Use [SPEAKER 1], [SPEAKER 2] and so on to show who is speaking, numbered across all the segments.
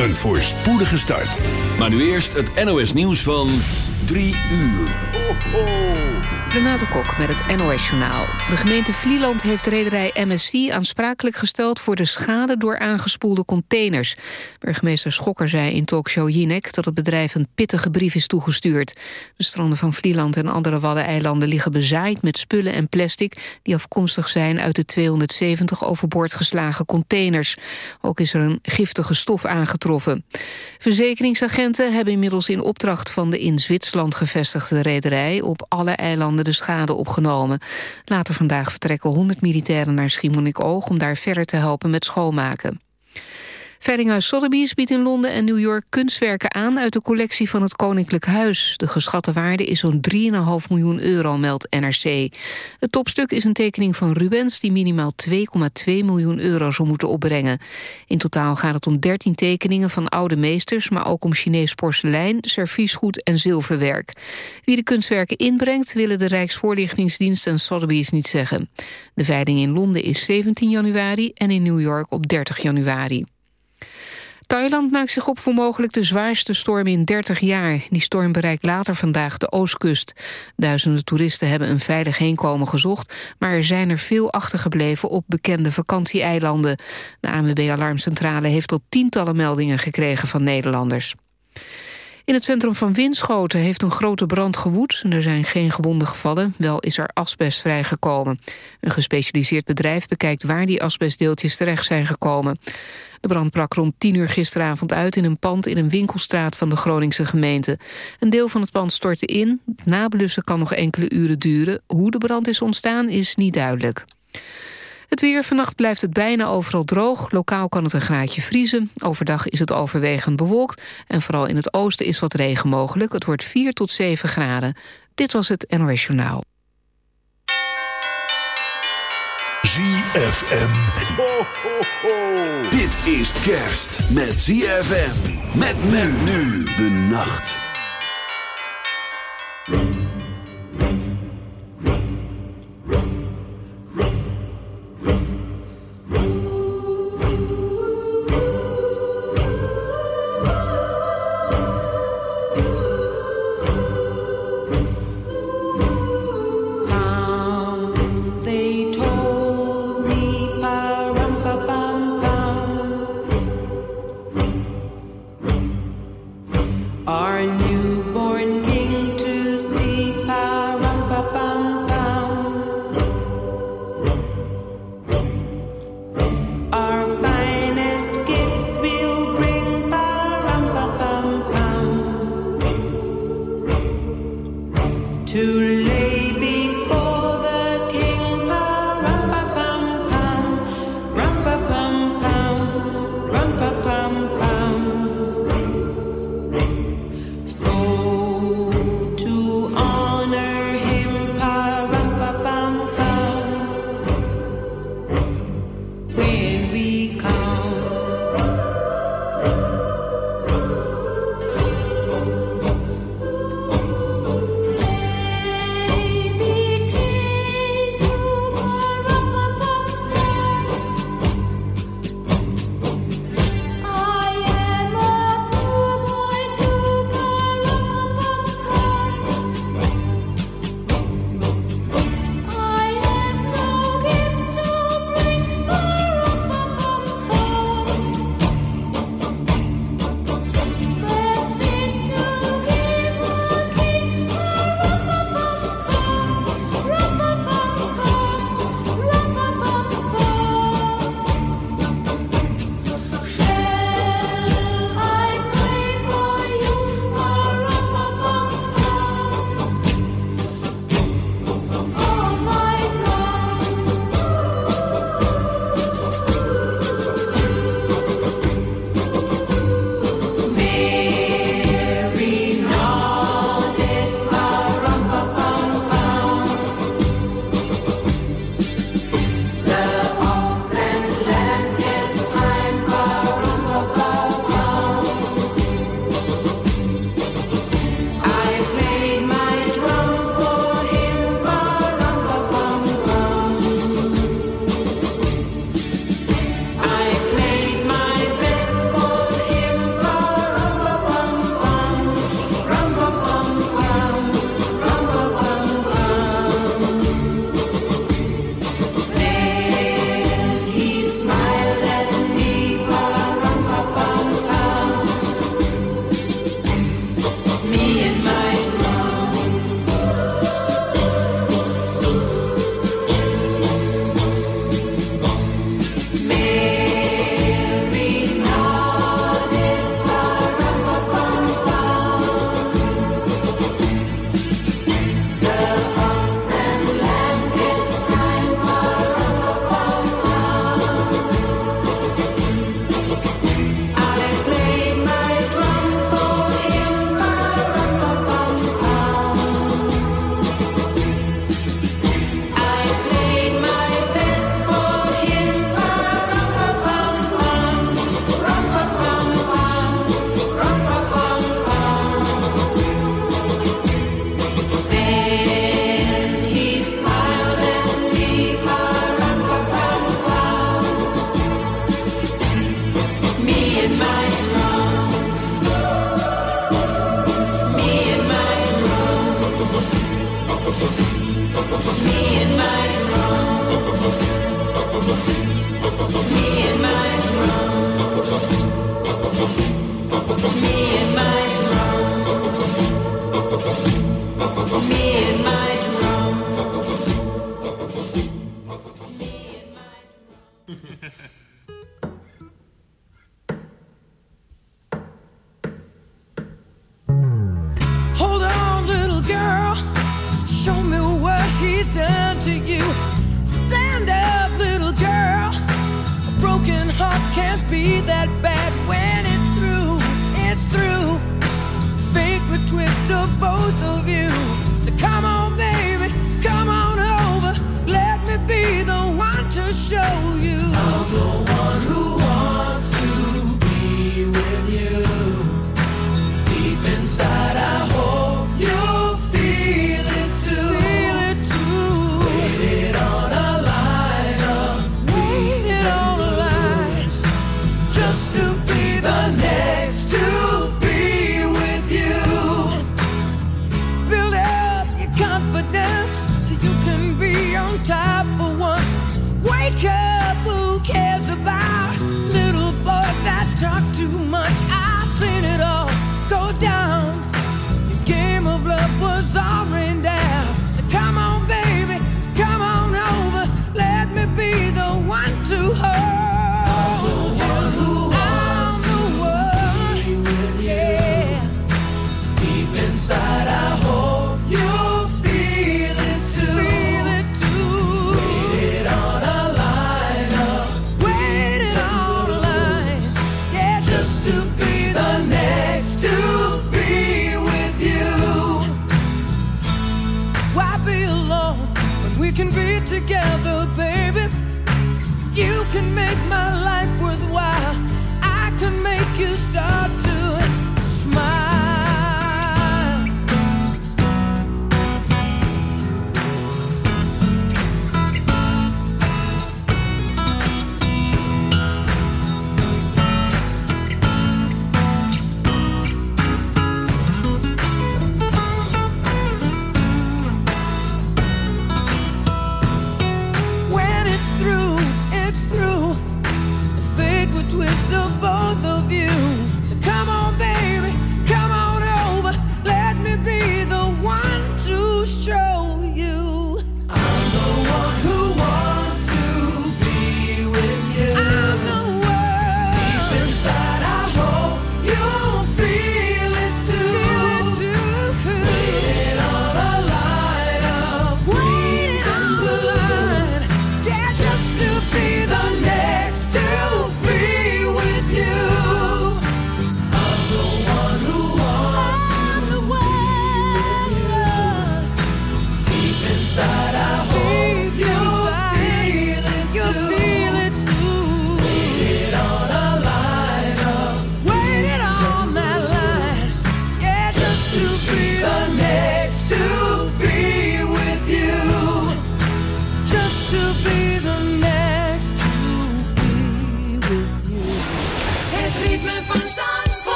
[SPEAKER 1] Een voorspoedige start.
[SPEAKER 2] Maar nu eerst het NOS nieuws van 3 uur. Ho, ho.
[SPEAKER 3] Renate Kok met het NOS Journaal. De gemeente Vlieland heeft rederij MSC aansprakelijk gesteld... voor de schade door aangespoelde containers. Burgemeester Schokker zei in talkshow Jinek... dat het bedrijf een pittige brief is toegestuurd. De stranden van Vlieland en andere Waddeneilanden liggen bezaaid met spullen en plastic... die afkomstig zijn uit de 270 overboord geslagen containers. Ook is er een giftige stof aangetroffen. Verzekeringsagenten hebben inmiddels in opdracht van de in Zwitserland gevestigde rederij... op alle eilanden de schade opgenomen. Later vandaag vertrekken 100 militairen naar Schiermonnikoog... om daar verder te helpen met schoonmaken. Veilinghuis Sotheby's biedt in Londen en New York kunstwerken aan... uit de collectie van het Koninklijk Huis. De geschatte waarde is zo'n 3,5 miljoen euro, meldt NRC. Het topstuk is een tekening van Rubens... die minimaal 2,2 miljoen euro zou moeten opbrengen. In totaal gaat het om 13 tekeningen van oude meesters... maar ook om Chinees porselein, serviesgoed en zilverwerk. Wie de kunstwerken inbrengt... willen de Rijksvoorlichtingsdienst en Sotheby's niet zeggen. De veiling in Londen is 17 januari en in New York op 30 januari. Thailand maakt zich op voor mogelijk de zwaarste storm in 30 jaar. Die storm bereikt later vandaag de oostkust. Duizenden toeristen hebben een veilig heenkomen gezocht... maar er zijn er veel achtergebleven op bekende vakantieeilanden. De ANWB-alarmcentrale heeft tot tientallen meldingen gekregen van Nederlanders. In het centrum van Winschoten heeft een grote brand gewoed. Er zijn geen gewonden gevallen, wel is er asbest vrijgekomen. Een gespecialiseerd bedrijf bekijkt waar die asbestdeeltjes terecht zijn gekomen. De brand brak rond 10 uur gisteravond uit in een pand in een winkelstraat van de Groningse gemeente. Een deel van het pand stortte in. Nablussen kan nog enkele uren duren. Hoe de brand is ontstaan is niet duidelijk. Het weer, vannacht blijft het bijna overal droog. Lokaal kan het een graadje vriezen. Overdag is het overwegend bewolkt. En vooral in het oosten is wat regen mogelijk. Het wordt 4 tot 7 graden. Dit was het NOS Journaal.
[SPEAKER 1] ZFM.
[SPEAKER 2] Ho, ho, ho. Dit is kerst met ZFM. Met men nu de nacht.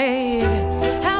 [SPEAKER 4] afraid. How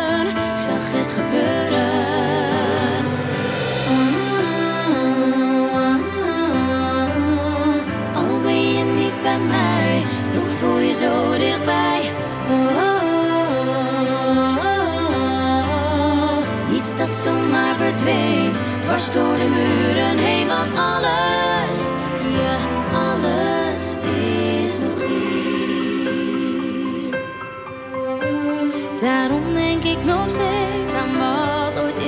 [SPEAKER 5] zag het gebeuren. Oh, oh, oh, Al ben je niet bij mij, toch voel je zo dichtbij. Iets dat zomaar verdween, dwars door de muren heen, want alles, ja, alles is nog hier. Daarom denk ik nog steeds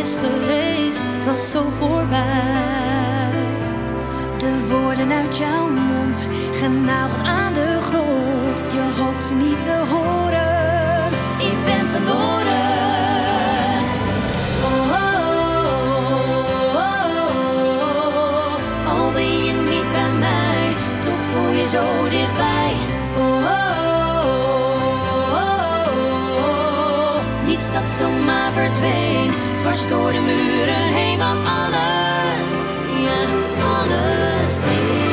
[SPEAKER 5] het was zo voorbij. De woorden uit jouw mond, genageld aan de grond, je hoopt niet te horen. Niets dat zomaar verdween, dwars door de muren heen, want alles, ja, alles is.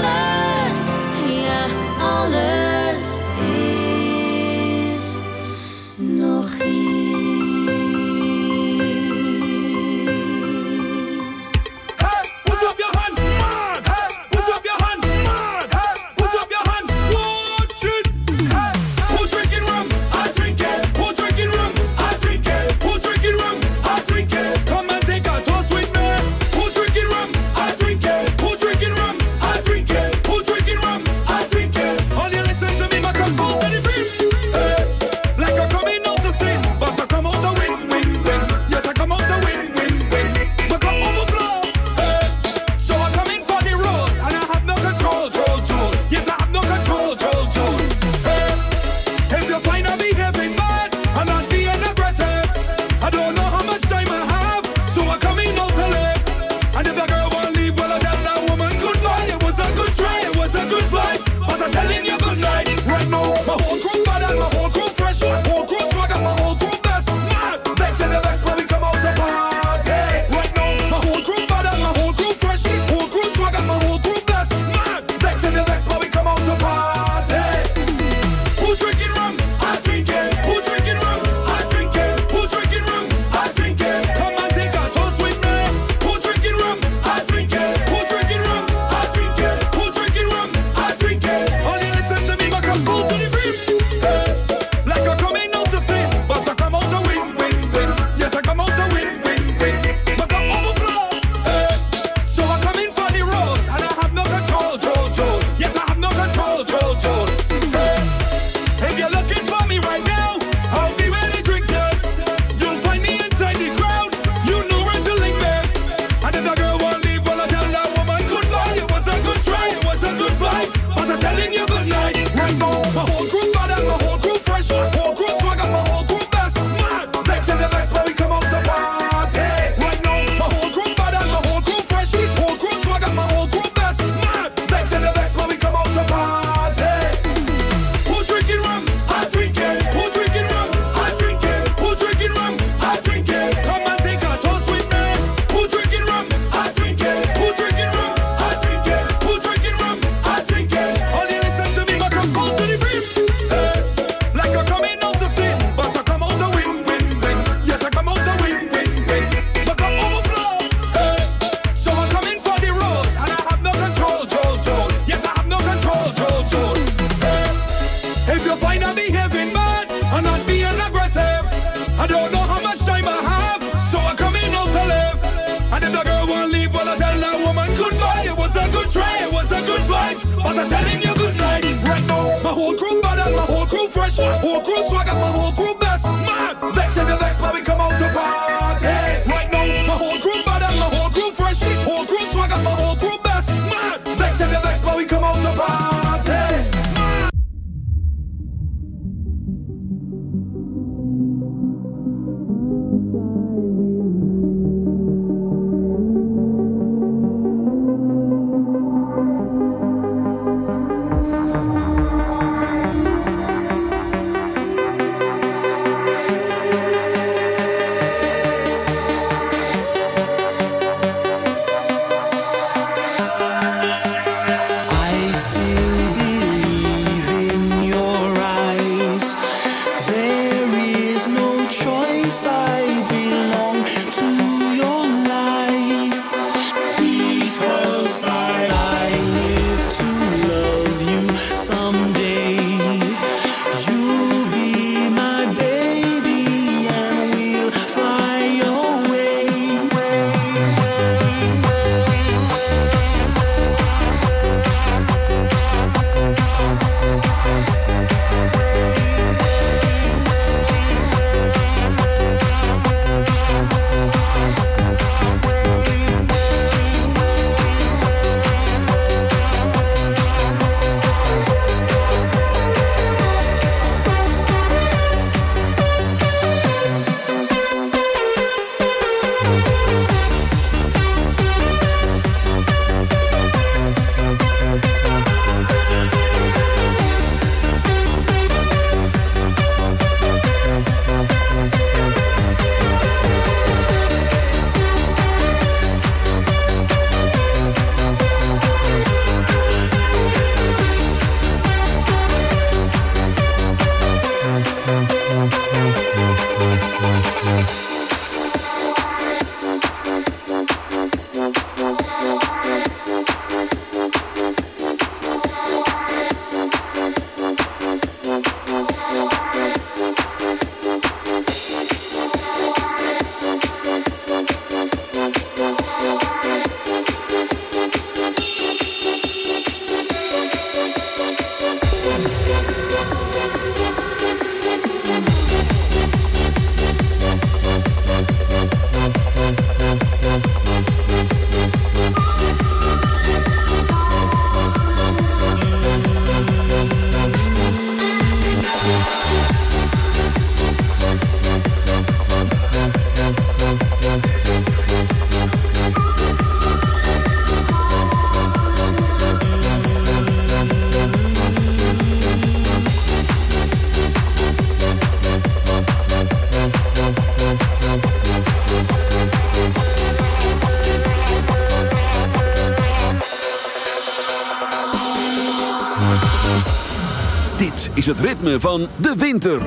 [SPEAKER 6] Is
[SPEAKER 2] het ritme van de winter.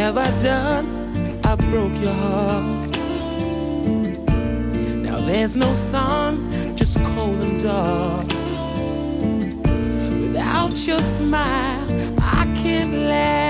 [SPEAKER 7] have I done? I broke your heart. Now there's no sun, just cold and dark. Without your smile, I can't laugh.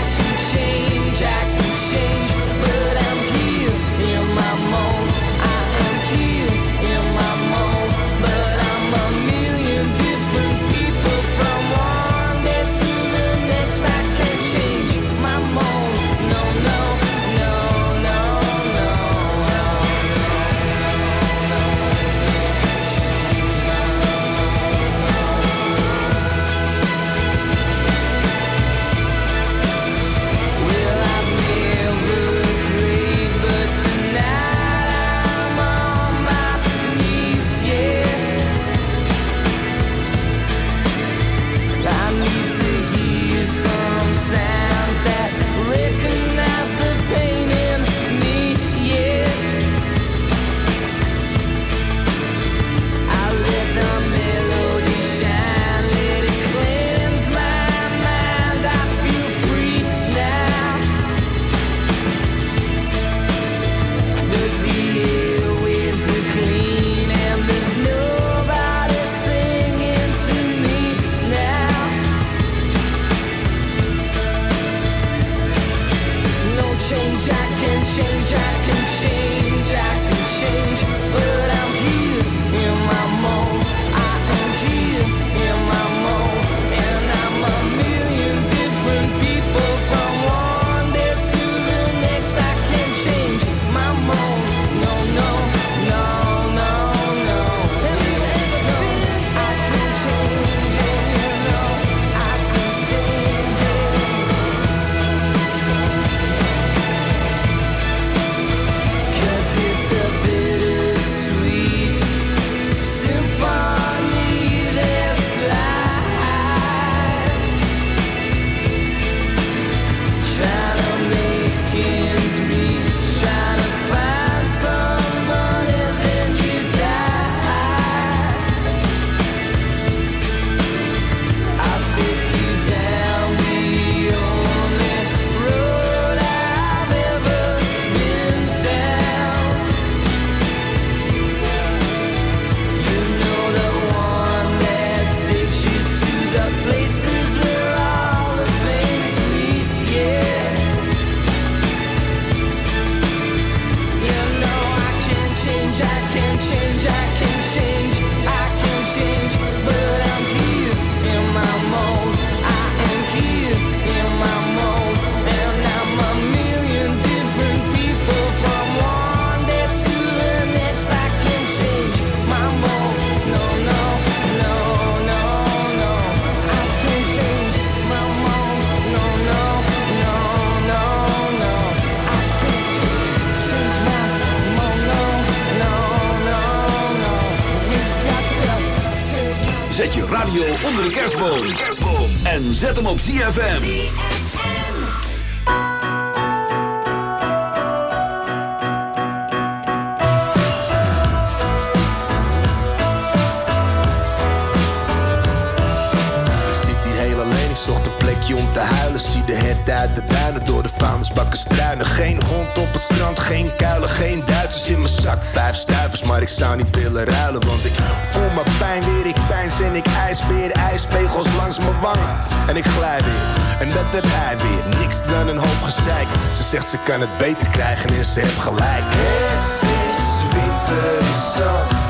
[SPEAKER 2] op ZFM.
[SPEAKER 8] Zak. Vijf stuivers, maar ik zou niet willen ruilen. Want ik voel mijn pijn weer, ik pijns en ik ijsbeer. Ijspegels langs mijn wangen en ik glij weer. En dat heb hij weer, niks dan een hoop gezeik. Ze zegt ze kan het beter krijgen en ze heeft gelijk. Het is winter in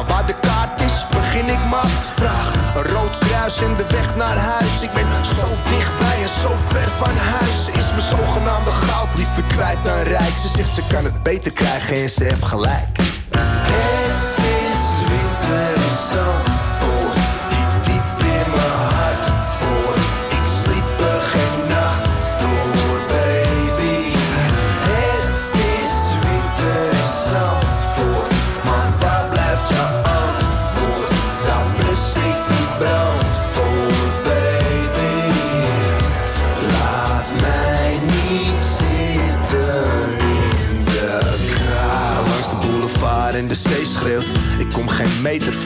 [SPEAKER 8] Maar waar de kaart is, begin ik me af te vragen. Een rood kruis en de weg naar huis. Ik ben zo dichtbij en zo ver van huis. Ze is mijn zogenaamde goud liever kwijt dan rijk. Ze zegt ze kan het beter krijgen en ze heeft gelijk. Het is winter in